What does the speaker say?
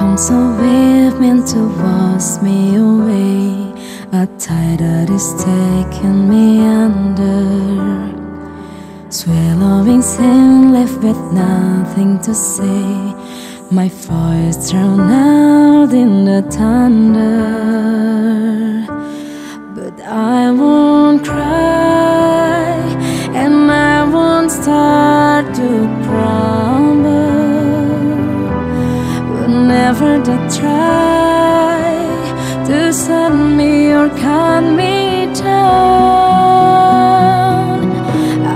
Come Comes me and to wash me away. A tide that is taking me under. Swallowing sin, left with nothing to say. My voice drowned out in the thunder. But I won't cry And I won't start to cry never did try to send me or kind me